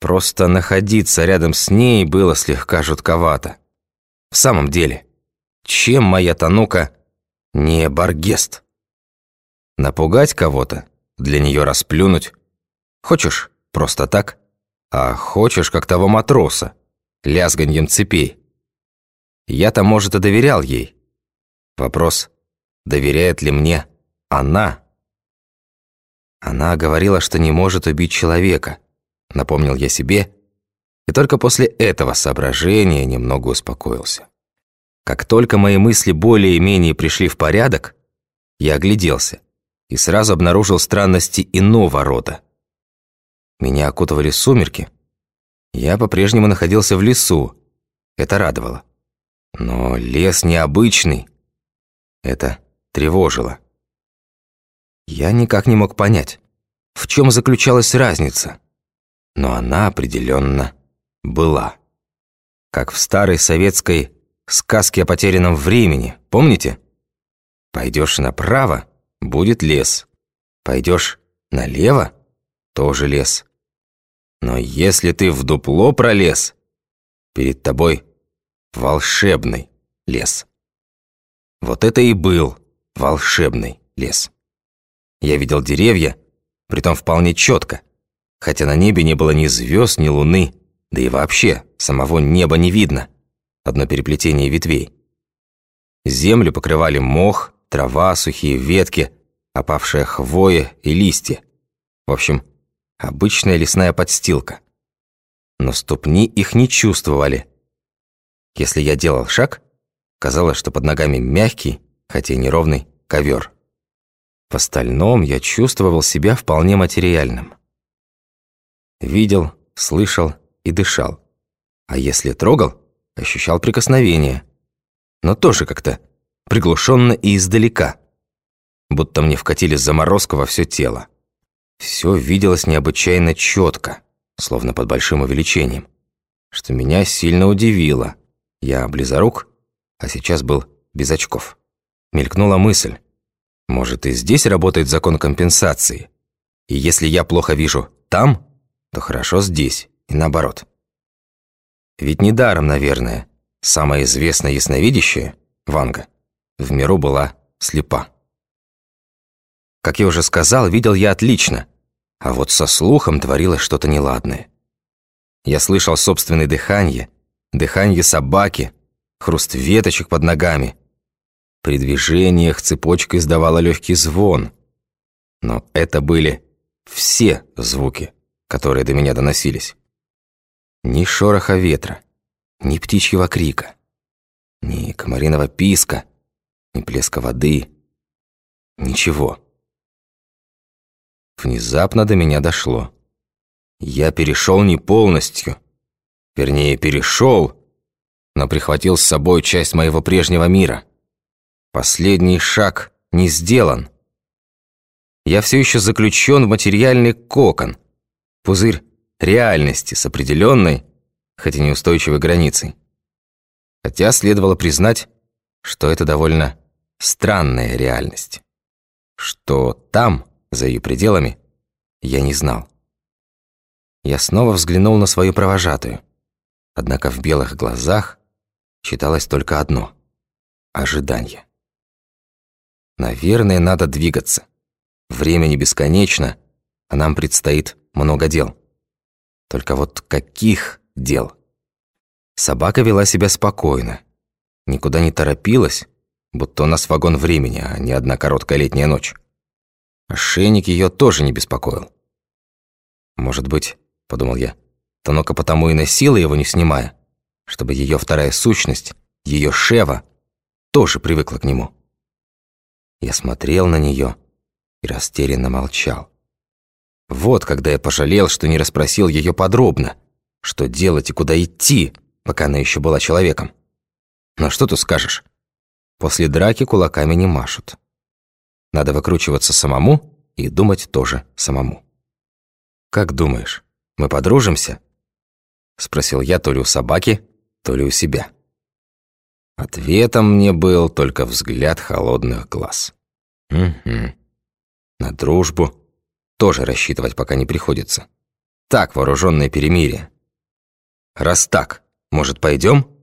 Просто находиться рядом с ней было слегка жутковато. В самом деле, чем моя Танука не Баргест? Напугать кого-то, для нее расплюнуть. Хочешь просто так, а хочешь как того матроса, лязганьем цепей. Я-то, может, и доверял ей. Вопрос, доверяет ли мне она? Она говорила, что не может убить человека, напомнил я себе, и только после этого соображения немного успокоился. Как только мои мысли более-менее пришли в порядок, я огляделся и сразу обнаружил странности иного рода. Меня окутывали сумерки. Я по-прежнему находился в лесу. Это радовало. Но лес необычный. Это тревожило. Я никак не мог понять, в чем заключалась разница. Но она определенно была. Как в старой советской сказке о потерянном времени, помните? Пойдешь направо – будет лес. Пойдешь налево – тоже лес. Но если ты в дупло пролез, перед тобой волшебный лес. Вот это и был волшебный лес. Я видел деревья, притом вполне четко, хотя на небе не было ни звезд, ни луны, да и вообще самого неба не видно, одно переплетение ветвей. Землю покрывали мох, трава, сухие ветки, опавшая хвоя и листья. В общем, обычная лесная подстилка. Но ступни их не чувствовали. Если я делал шаг, казалось, что под ногами мягкий, хотя и неровный, ковер. В остальном я чувствовал себя вполне материальным. Видел, слышал и дышал. А если трогал, ощущал прикосновение. Но тоже как-то приглушенно и издалека. Будто мне вкатили заморозку во все тело. Все виделось необычайно четко, словно под большим увеличением, что меня сильно удивило. Я близорук, а сейчас был без очков. Мелькнула мысль. Может, и здесь работает закон компенсации. И если я плохо вижу там, то хорошо здесь, и наоборот. Ведь недаром, наверное, самая известная ясновидящая, Ванга, в миру была слепа. Как я уже сказал, видел я отлично, а вот со слухом творилось что-то неладное. Я слышал собственное дыхание, дыхание собаки, хруст веточек под ногами. При движениях цепочка издавала легкий звон. Но это были все звуки, которые до меня доносились. Ни шороха ветра, ни птичьего крика, ни комариного писка, ни плеска воды, ничего. Внезапно до меня дошло. Я перешел не полностью. Вернее, перешел, но прихватил с собой часть моего прежнего мира. Последний шаг не сделан. Я все еще заключен в материальный кокон, пузырь реальности с определенной, хотя неустойчивой границей. Хотя следовало признать, что это довольно странная реальность. Что там, за ее пределами, я не знал. Я снова взглянул на свою провожатую. Однако в белых глазах читалось только одно — ожидание. Наверное, надо двигаться. Время не бесконечно, а нам предстоит много дел. Только вот каких дел? Собака вела себя спокойно. Никуда не торопилась, будто у нас вагон времени, а не одна короткая летняя ночь. Ошейник ее тоже не беспокоил. «Может быть, — подумал я, — Танока потому и носила его, не снимая, чтобы ее вторая сущность, ее Шева, тоже привыкла к нему». Я смотрел на нее и растерянно молчал. Вот когда я пожалел, что не расспросил ее подробно, что делать и куда идти, пока она еще была человеком. Но что тут скажешь? После драки кулаками не машут. Надо выкручиваться самому и думать тоже самому. «Как думаешь, мы подружимся?» Спросил я то ли у собаки, то ли у себя. Ответом мне был только взгляд холодных глаз. Угу. На дружбу тоже рассчитывать пока не приходится. Так, вооруженное перемирие. Раз так, может, пойдем?